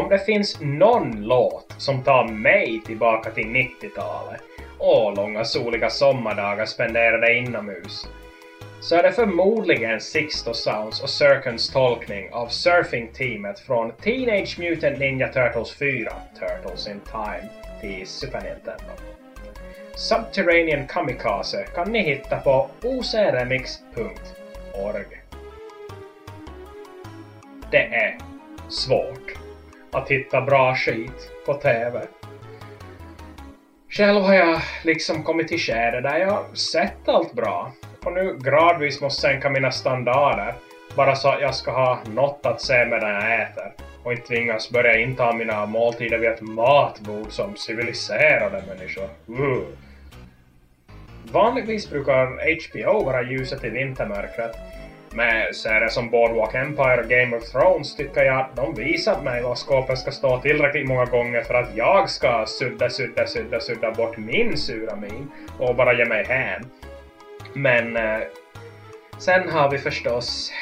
Om det finns någon låt som tar mig tillbaka till 90-talet och långa soliga sommardagar spenderade inomhus så är det förmodligen Sixto Sounds och Circons tolkning av Surfing-teamet från Teenage Mutant Ninja Turtles 4, Turtles in Time, till Super Nintendo. Subterranean Kamikaze kan ni hitta på ocremix.org. Det är svårt att hitta bra skit på TV. Själv har jag liksom kommit till skäret där jag sett allt bra och nu gradvis måste sänka mina standarder bara så att jag ska ha något att se medan jag äter och inte tvingas börja inta mina måltider vid ett matbord som civiliserade människor. Uh. Vanligtvis brukar HBO vara ljuset i vintermörkret med serier som Boardwalk Empire och Game of Thrones tycker jag att de visat mig var skåpet ska stå tillräckligt många gånger för att jag ska sudda, sudda, sudda, sudda bort min sura min och bara ge mig hän. Men eh, sen har vi förstås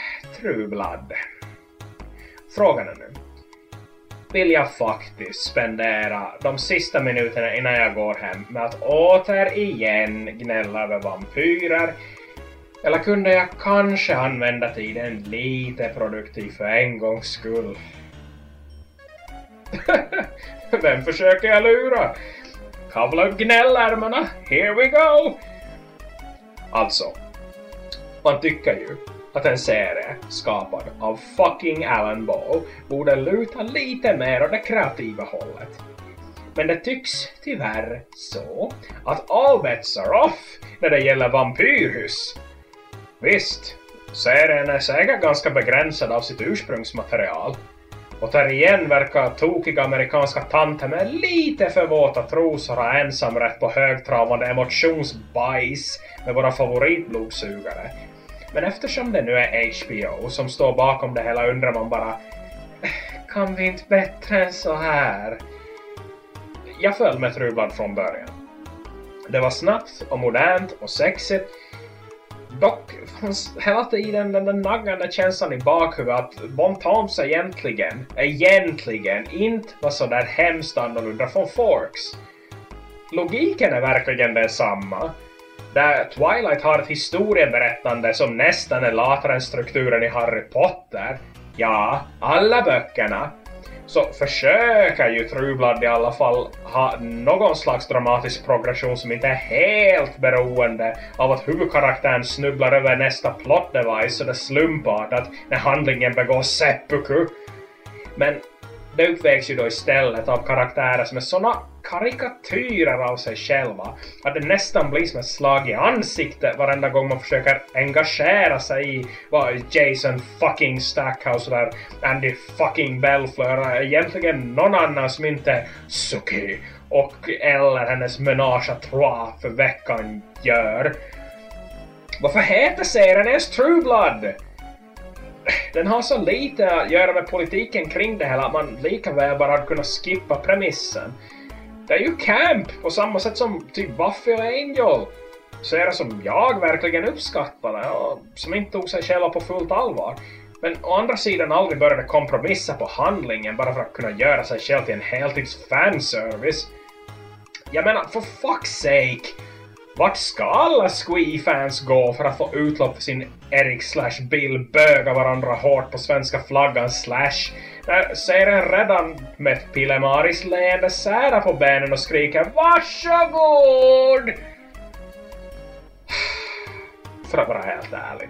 True Blood. Frågan är nu. Vill jag faktiskt spendera de sista minuterna innan jag går hem med att återigen gnälla över vampyrer? Eller kunde jag kanske använda tiden lite produktivt för en gångs skull? Vem försöker jag lura? Kavla upp gnällärmarna, here we go! Alltså, man tycker ju att en serie skapad av fucking Alan Ball borde luta lite mer åt det kreativa hållet. Men det tycks tyvärr så att all bets are off när det gäller vampyrhus. Visst, serien är säkert ganska begränsad av sitt ursprungsmaterial. Och där igen verkar tokiga amerikanska tanter med lite för våta trosor ha ensamrätt på högtravande emotionsbajs med våra favoritblodsugare. Men eftersom det nu är HBO som står bakom det hela undrar man bara eh, kan vi inte bättre än så här? Jag föll med True från början. Det var snabbt och modernt och sexigt Dock fanns hela tiden den där naggande känslan i bakhuvudet att Bon Thompson egentligen, egentligen inte var så där hemskt annorlunda från Forks. Logiken är verkligen densamma. Där Twilight har ett historieberättande som nästan är latare än strukturen i Harry Potter. Ja, alla böckerna så försöker ju Trublad i alla fall ha någon slags dramatisk progression som inte är helt beroende av att huvudkaraktären snubblar över nästa plot device så det slumpartat när handlingen begår seppuku. Men det uppvägs ju då istället av karaktärer som är såna karikatyrer av sig själva att det nästan blir som ett slag i ansiktet varenda gång man försöker engagera sig i vad Jason fucking Stackhouse eller Andy fucking Belfleur egentligen någon annan som inte Suki och eller hennes menage à trois för veckan gör. Varför heter serien ens True Blood? Den har så lite att göra med politiken kring det hela att man lika väl bara hade kunnat skippa premissen. Det är ju camp på samma sätt som typ Buffy och Angel. så är det som jag verkligen uppskattade och som inte tog sig själva på fullt allvar. Men å andra sidan aldrig började kompromissa på handlingen bara för att kunna göra sig själv till en heltids fanservice. Jag menar, for fuck's sake! Vart ska alla Squee-fans gå för att få utlopp för sin Eric slash Bill böga varandra hårt på svenska flaggan slash när serien redan med Pilemaris leende sära på benen och skriker Varsågod! För att vara helt ärlig.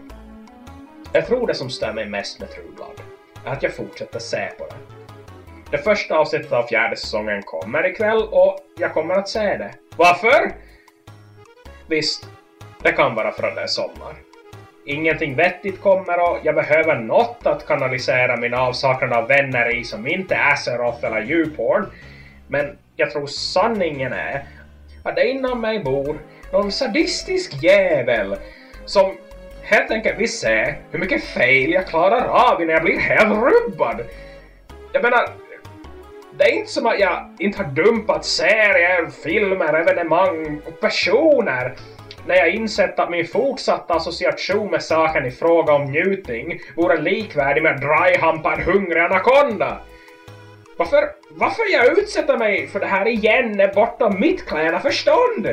Jag tror det som stör mig mest med True Blood är att jag fortsätter se på den. Det första avsnittet av fjärde säsongen kommer ikväll och jag kommer att se det. Varför? Visst, det kan vara för att det är sommar. Ingenting vettigt kommer och jag behöver något att kanalisera min avsaknad av vänner i som inte är Azeroth eller djurporn. Men jag tror sanningen är att det inom mig bor någon sadistisk jävel som helt enkelt vill se hur mycket fel jag klarar av innan jag blir helt rubbad. Jag menar, det är inte som att jag inte har dumpat serier, filmer, evenemang och personer när jag insett att min fortsatta association med saken i fråga om njutning vore likvärdig med dryhampa en hungrig anakonda. Varför, varför jag utsätter mig för det här igen är bortom mitt kläna förstånd.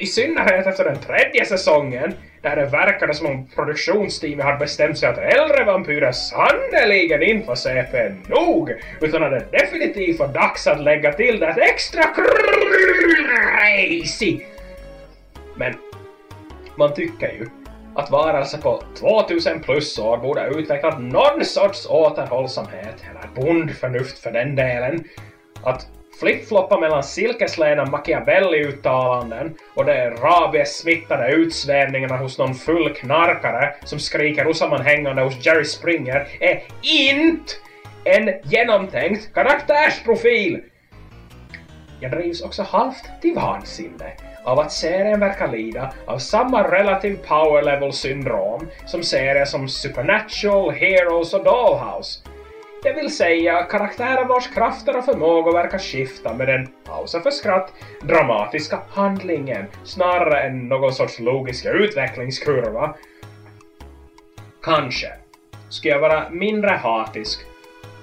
I synnerhet efter den tredje säsongen, där det verkade som om produktionsteamet hade bestämt sig att äldre vampyrer sannerligen inte får CP nog, utan att det definitivt var dags att lägga till det extra crazy. Men man tycker ju att varelser på 2000 plus år borde ha utvecklat någon sorts återhållsamhet, eller bondförnuft för den delen. Att flippfloppa mellan silkeslena Machiavelli-uttalanden och de rabies-smittade utsvävningarna hos någon full knarkare som skriker osammanhängande hos Jerry Springer är INT en genomtänkt karaktärsprofil! Jag drivs också halvt till vansinne av att serien verkar lida av samma relative power level syndrom som serier som Supernatural, Heroes och Dollhouse. Det vill säga karaktärer vars krafter och förmågor verkar skifta med den, pausa för skratt, dramatiska handlingen snarare än någon sorts logisk utvecklingskurva. Kanske skulle jag vara mindre hatisk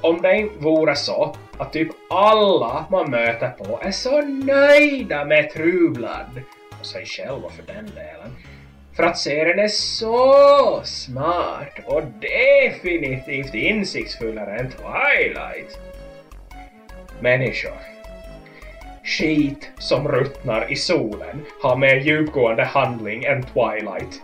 om det inte vore så att typ alla man möter på är så nöjda med Trublad. Och sig själva för den delen, för att serien är så smart och definitivt insiktsfullare än Twilight. Människor. Skit som ruttnar i solen har mer djupgående handling än Twilight.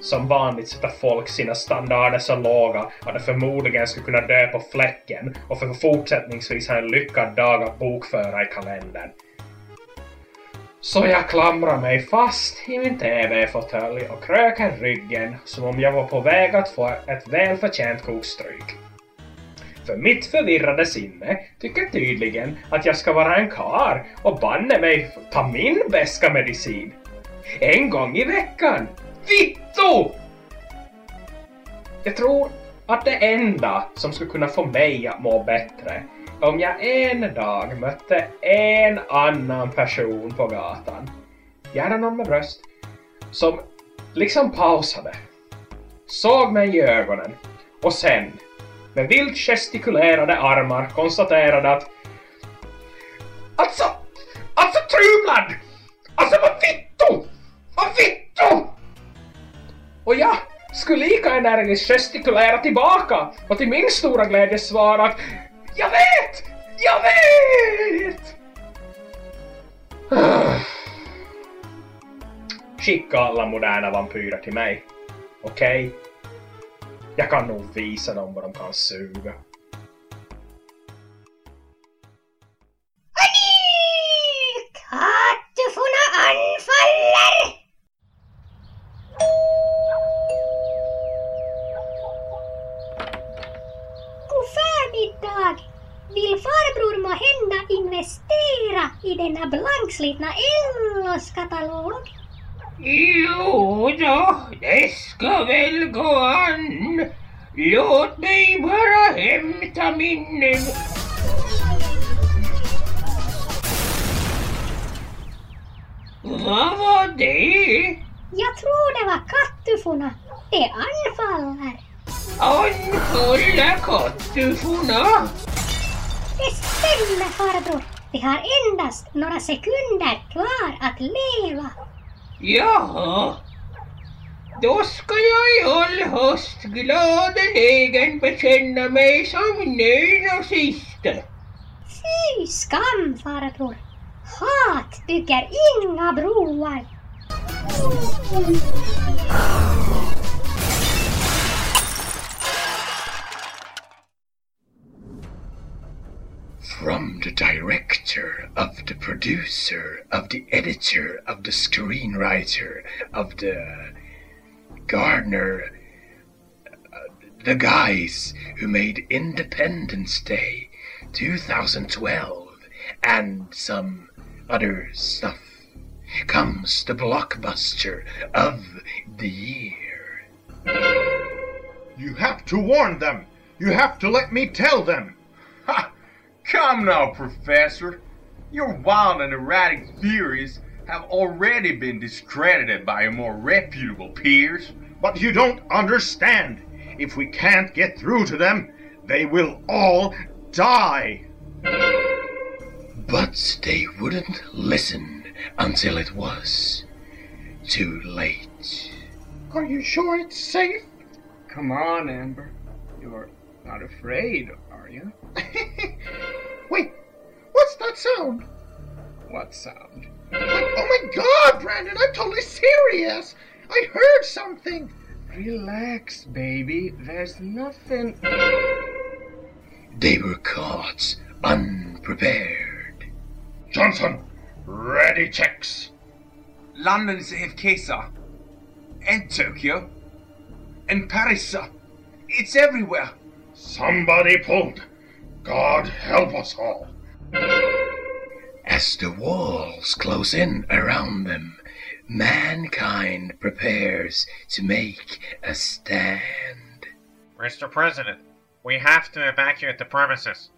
Som vanligt sätter folk sina standarder så låga att de förmodligen skulle kunna dö på fläcken och för fortsättningsvis ha en lyckad dag att bokföra i kalendern. Så jag klamrar mig fast i min TV-fåtölj och kröker ryggen som om jag var på väg att få ett välförtjänt kokstryk. För mitt förvirrade sinne tycker tydligen att jag ska vara en kar och banne mig ta min beska medicin. En gång i veckan! Vittu! Jag tror att det enda som skulle kunna få mig att må bättre om jag en dag mötte en annan person på gatan, gärna någon med bröst, som liksom pausade, såg mig i ögonen och sen med vilt gestikulerade armar konstaterade att Alltså, alltså Trublad! Alltså vad vittu! Vad vittu! Och jag skulle lika energiskt gestikulera tillbaka och till min stora glädje svara att jag vet! Jag vet! Skicka alla moderna vampyrer till mig. Okej? Okay? Jag kan nog visa dem vad de kan suga. Denna blankslitna Ellos-katalog? Jo då, det ska väl gå an. Låt mig bara hämta min... Vad var det? Jag tror det var kattuforna. Det anfaller. Anfalla kattuforna? Det stämmer farbror. De har endast några sekunder kvar att leva. Jaha. Då ska jag i all hast gladeligen bekänna mig som nynazist. Fy skam farbror. Hat bygger inga broar. From the director, of the producer, of the editor, of the screenwriter, of the gardener, uh, the guys who made Independence Day 2012 and some other stuff comes the blockbuster of the year. You have to warn them! You have to let me tell them! Ha! Come now, Professor. Your wild and erratic theories have already been discredited by your more reputable peers. But you don't understand. If we can't get through to them, they will all die. But they wouldn't listen until it was too late. Are you sure it's safe? Come on, Amber. You're not afraid, are you? Wait, what's that sound? What sound? Like, oh my god, Brandon, I'm totally serious! I heard something! Relax, baby. There's nothing. They were caught unprepared. Johnson, ready checks. London's AFK, sir. And Tokyo. And Paris, sir. It's everywhere. Somebody pulled. God help us all. As the walls close in around them, mankind prepares to make a stand. Mr. President, we have to evacuate the premises.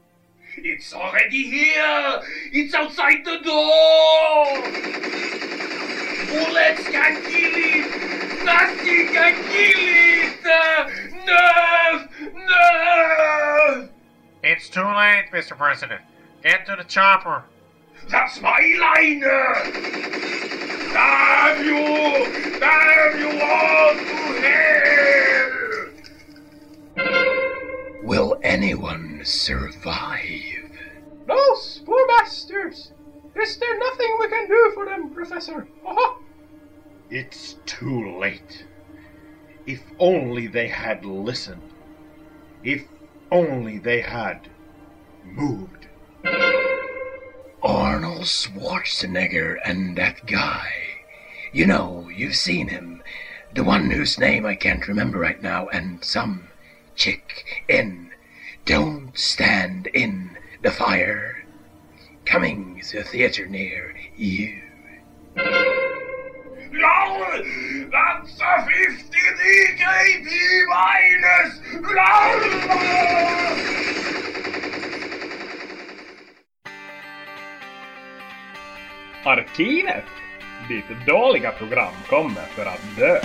It's already here! It's outside the door! Bullets can kill it! Nothing can kill it! Uh, no! No! It's too late, Mr. President. Get to the chopper. That's my line! Damn you! Damn you all to hell! Will anyone survive? Those poor bastards! Is there nothing we can do for them, Professor? Aha! It's too late. If only they had listened. If only they had moved. Arnold Schwarzenegger and that guy. You know, you've seen him. The one whose name I can't remember right now, and some chick in Don't Stand in the Fire. Coming to a theater near you. LOL! That's a 50 B minus! LOL! Arkivet! Dit dåliga program kommer för att dö.